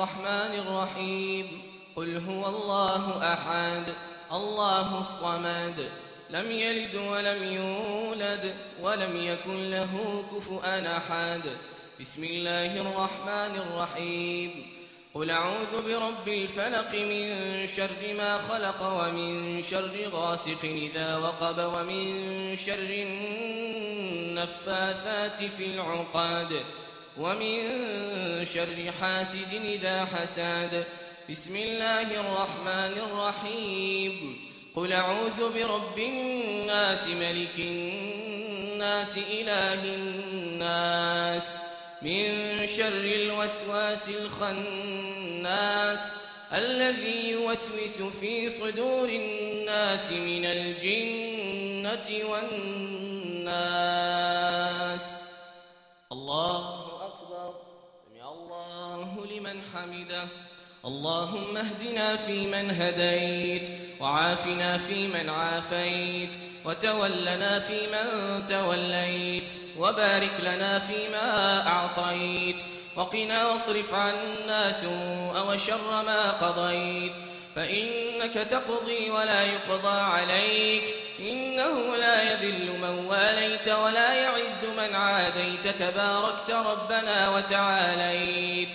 الرحمن الرحيم. قل هو الله أحد الله الصمد. لم يلد ولم يولد ولم يكن له كفؤا أحد. بسم الله الرحمن الرحيم. قل أعوذ برب الفلق من شر ما خلق ومن شر غاسق إذا وقب ومن شر النفاثات في العقاد ومن شر حاسد إذا حساد. بسم الله الرحمن الرحيم. قل أعوذ برب الناس ملك الناس إله الناس. من شر الوسواس الخناس. الذي يوسوس في صدور الناس من الجنة والناس. حمده. اللهم اهدنا فيمن هديت وعافنا فيمن عافيت وتولنا فيمن توليت وبارك لنا فيما أعطيت وقنا واصرف عنا سوء وشر ما قضيت. فإنك تقضي ولا يقضى عليك إنه لا يذل من واليت ولا يعز من عاديت. تباركت ربنا وتعاليت.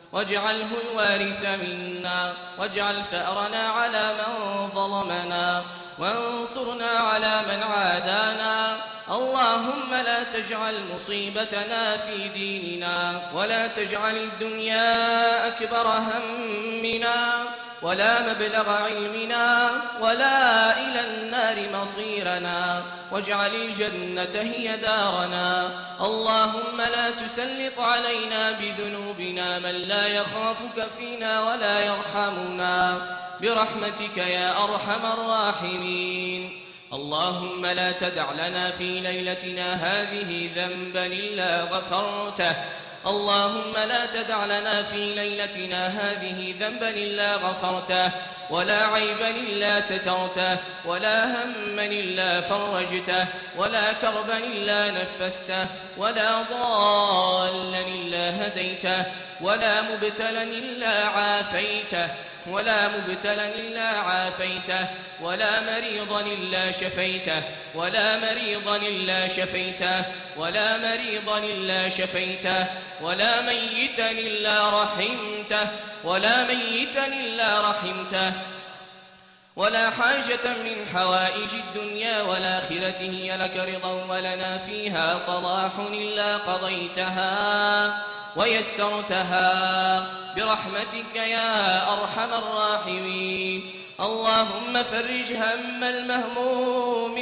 واجعله الوارث منا واجعل ثأرنا على من ظلمنا وانصرنا على من عادانا. اللهم لا تجعل مصيبتنا في ديننا ولا تجعل الدنيا أكبر همنا. ولا مبلغ علمنا ولا إلى النار مصيرنا واجعل الجنة هي دارنا. اللهم لا تسلط علينا بذنوبنا من لا يخافك فينا ولا يرحمنا. برحمتك يا أرحم الراحمين. اللهم لا تدع لنا في ليلتنا هذه ذنبا إلا غفرته. اللهم لا تدع لنا في ليلتنا هذه ذنبا إلا غفرته ولا عيبا إلا سترته ولا هما إلا فرجته ولا كربا إلا نفسته ولا ضالا إلا هديته ولا مبتلا إلا عافيته ولا مبتلا إلا عافيته ولا مريضا إلا شفيته ولا مريضا إلا شفيته ولا مريضا إلا شفيته ولا ميتا إلا رحمته ولا ميتا إلا رحمته ولا حاجة من حوائج الدنيا والآخرة هي لك رضا ولنا فيها صلاح إلا قضيتها ويسرتها. برحمتك يا أرحم الراحمين. اللهم فرج هم المهمومين.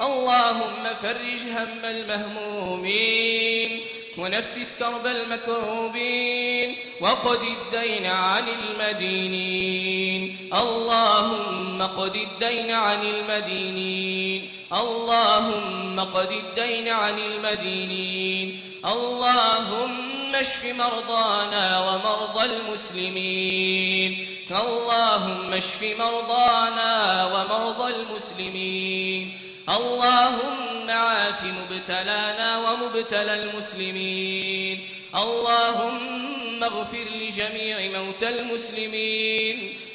اللهم فرج هم المهمومين. ونفس كرب المكروبين وقد الدين عن المدينين. اللهم قد الدين عن المدينين. اللهم قد الدين عن المدينين. اللهم اشف مرضانا ومرضى المسلمين. اللهم اشف مرضانا ومرضى المسلمين. اللهم عاف مبتلانا ومبتلى المسلمين. اللهم اغفر لجميع موتى المسلمين.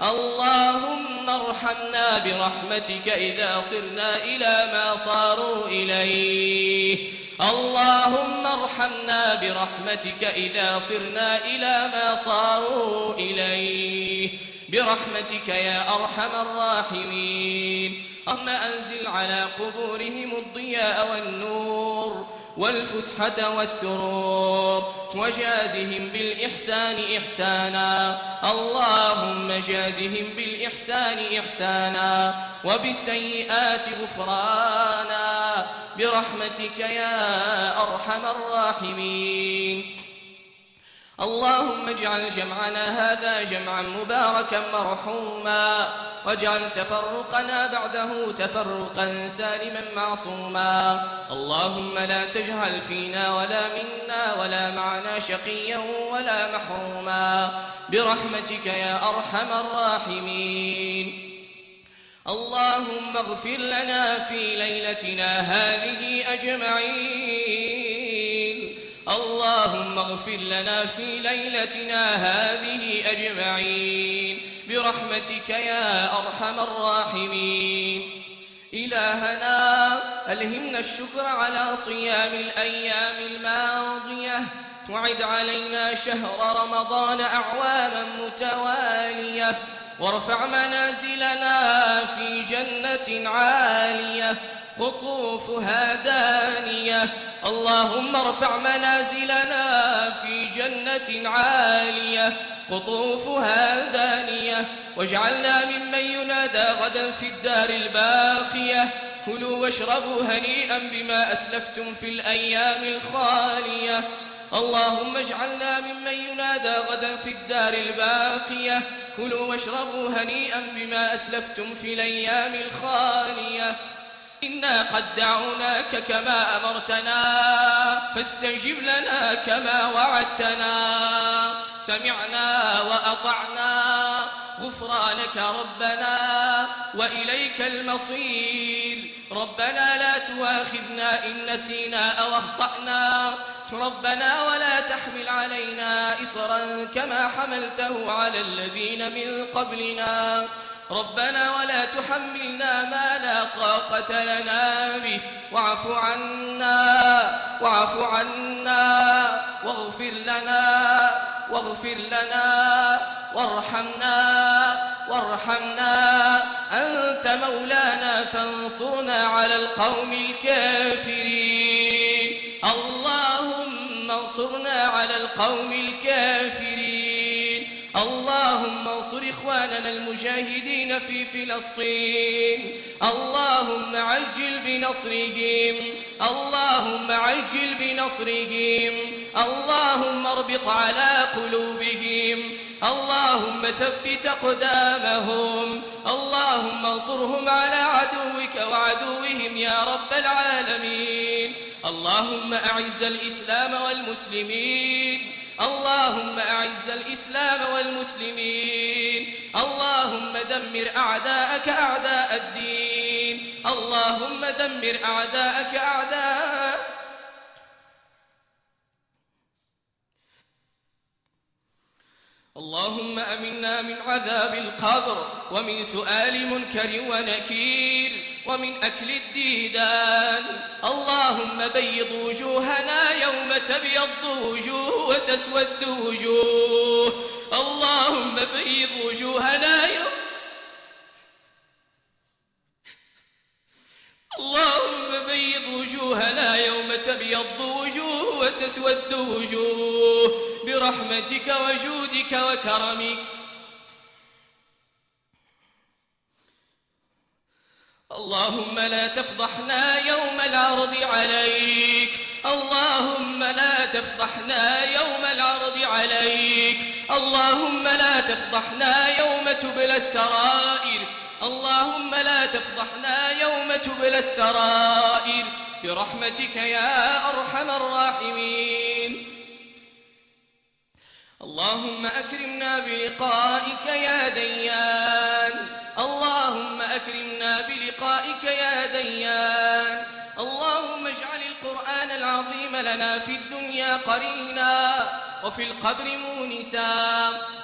اللهم ارحمنا برحمتك إذا صرنا إلى ما صاروا إليه. اللهم ارحمنا برحمتك إذا صرنا إلى ما صاروا إليه. برحمتك يا أرحم الراحمين. أما أنزل على قبورهم الضياء والنور. والفسحة والسرور وجازهم بالإحسان إحسانا. اللهم جازهم بالإحسان إحسانا وبالسيئات غفرانا. برحمتك يا أرحم الراحمين. اللهم اجعل جمعنا هذا جمعا مباركا مرحوما واجعل تفرقنا بعده تفرقا سالما معصوما. اللهم لا تجعل فينا ولا منا ولا معنا شقيا ولا محروما. برحمتك يا أرحم الراحمين. اللهم اغفر لنا في ليلتنا هذه أجمعين. اللهم اغفر لنا في ليلتنا هذه أجمعين. برحمتك يا أرحم الراحمين. إلهنا ألهمنا الشكر على صيام الأيام الماضية. وعد علينا شهر رمضان أعواما متوالية. وارفع منازلنا في جنة عالية. قطوفها دانية. اللهم ارفع منازلنا في جنة عالية. قطوفها دانية. واجعلنا ممن ينادى غدا في الدار الباقية. كلوا واشربوا هنيئا بما أسلفتم في الأيام الخالية. اللهم اجعلنا ممن ينادى غدا في الدار الباقية. كلوا واشربوا هنيئا بما أسلفتم في الأيام الخالية. إنا قد دعوناك كما أمرتنا فاستجب لنا كما وعدتنا. سمعنا وأطعنا غفرانك ربنا وإليك المصير. ربنا لا تواخذنا إن نسينا أو أخطأنا. ربنا ولا تحمل علينا إصرا كما حملته على الذين من قبلنا. ربنا ولا تحملنا ما لا طاقة لنا به. واعف عنا واعف عنا واغفر لنا واغفر لنا وارحمنا وارحمنا. أنت مولانا فانصرنا على القوم الكافرين. اللهم انصرنا على القوم الكافرين. اللهم انصر إخواننا المجاهدين في فلسطين. اللهم عجل بنصرهم. اللهم عجل بنصرهم. اللهم اربط على قلوبهم. اللهم ثبت قدامهم اللهم انصرهم على عدوك وعدوهم يا رب العالمين. اللهم أعز الإسلام والمسلمين. اللهم أعز الإسلام والمسلمين. اللهم دمر أعداءك أعداء الدين. اللهم دمر أعداءك أعداء. اللهم أمنا من عذاب القبر ومن سؤال منكر ونكير. ومن أكل الديدان. اللهم بيض وجوهنا يوم تبيض وجوه وتسود وجوه. اللهم بيض وجوهنا يوم اللهم بيض وجوهنا يوم تبيض وجوه وتسود وجوه. برحمتك وجودك وكرمك اللهم لا تفضحنا يوم العرض عليك. اللهم لا تفضحنا يوم العرض عليك. اللهم لا تفضحنا يوم تبلى السرائر. اللهم لا تفضحنا يوم تبلى السرائر. برحمتك يا أرحم الراحمين. اللهم أكرمنا بلقائك يا ديان. العظيم لنا في الدنيا قرينا وفي القبر مونسا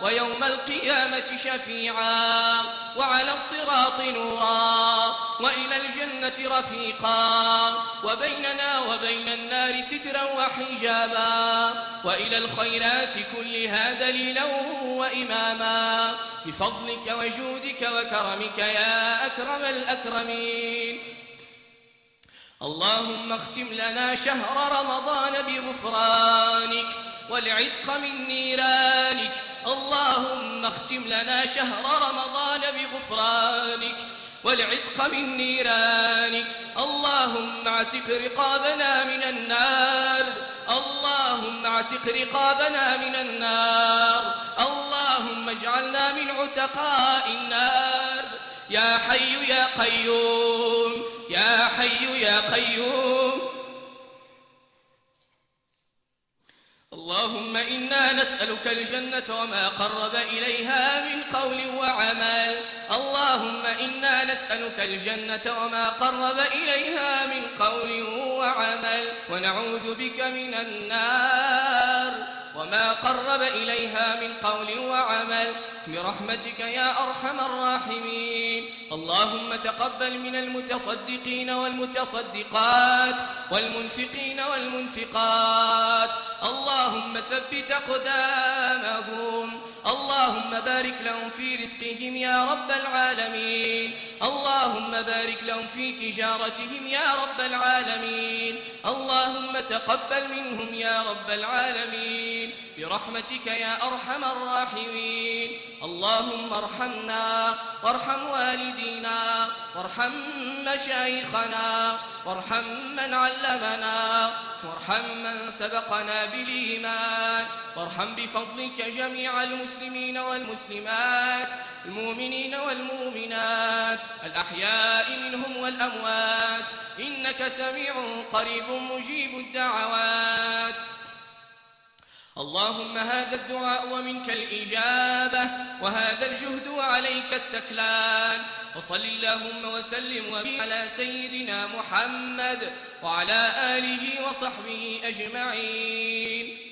ويوم القيامة شفيعا وعلى الصراط نورا وإلى الجنة رفيقا وبيننا وبين النار سترا وحجابا وإلى الخيرات كلها دليلا وإماما بفضلك وجودك وكرمك يا أكرم الأكرمين اللهم اختم لنا شهر رمضان بغفرانك والعتق من نيرانك. اللهم اختم لنا شهر رمضان بغفرانك والعتق من نيرانك. اللهم اعتق رقابنا من النار. اللهم اعتق رقابنا من النار. اللهم اجعلنا من عتقاء النار. يا حي يا قيوم يا حي يا قيوم. اللهم إنا نسألك الجنة وما قرب إليها من قول وعمل. اللهم إنا نسألك الجنة وما قرب إليها من قول وعمل. ونعوذ بك من النار. وما قرب إليها من قول وعمل برحمتك يا أرحم الراحمين. اللهم تقبل من المتصدقين والمتصدقات والمنفقين والمنفقات. اللهم ثبت قدامهم اللهم بارك لهم في رزقهم يا رب العالمين. اللهم بارك لهم في تجارتهم يا رب العالمين. اللهم تقبل منهم يا رب العالمين. برحمتك يا أرحم الراحمين. اللهم ارحمنا وارحم والدينا وارحم مشايخنا وارحم من علمنا وارحم من سبقنا بالإيمان. وارحم بفضلك جميع المسلمين والمسلمات المؤمنين والمؤمنات الأحياء منهم والأموات. إنك سميع قريب مجيب الدعوات. اللهم هذا الدعاء ومنك الإجابة وهذا الجهد وعليك التكلان. وصل اللهم وسلم على سيدنا محمد وعلى آله وصحبه أجمعين.